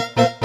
Música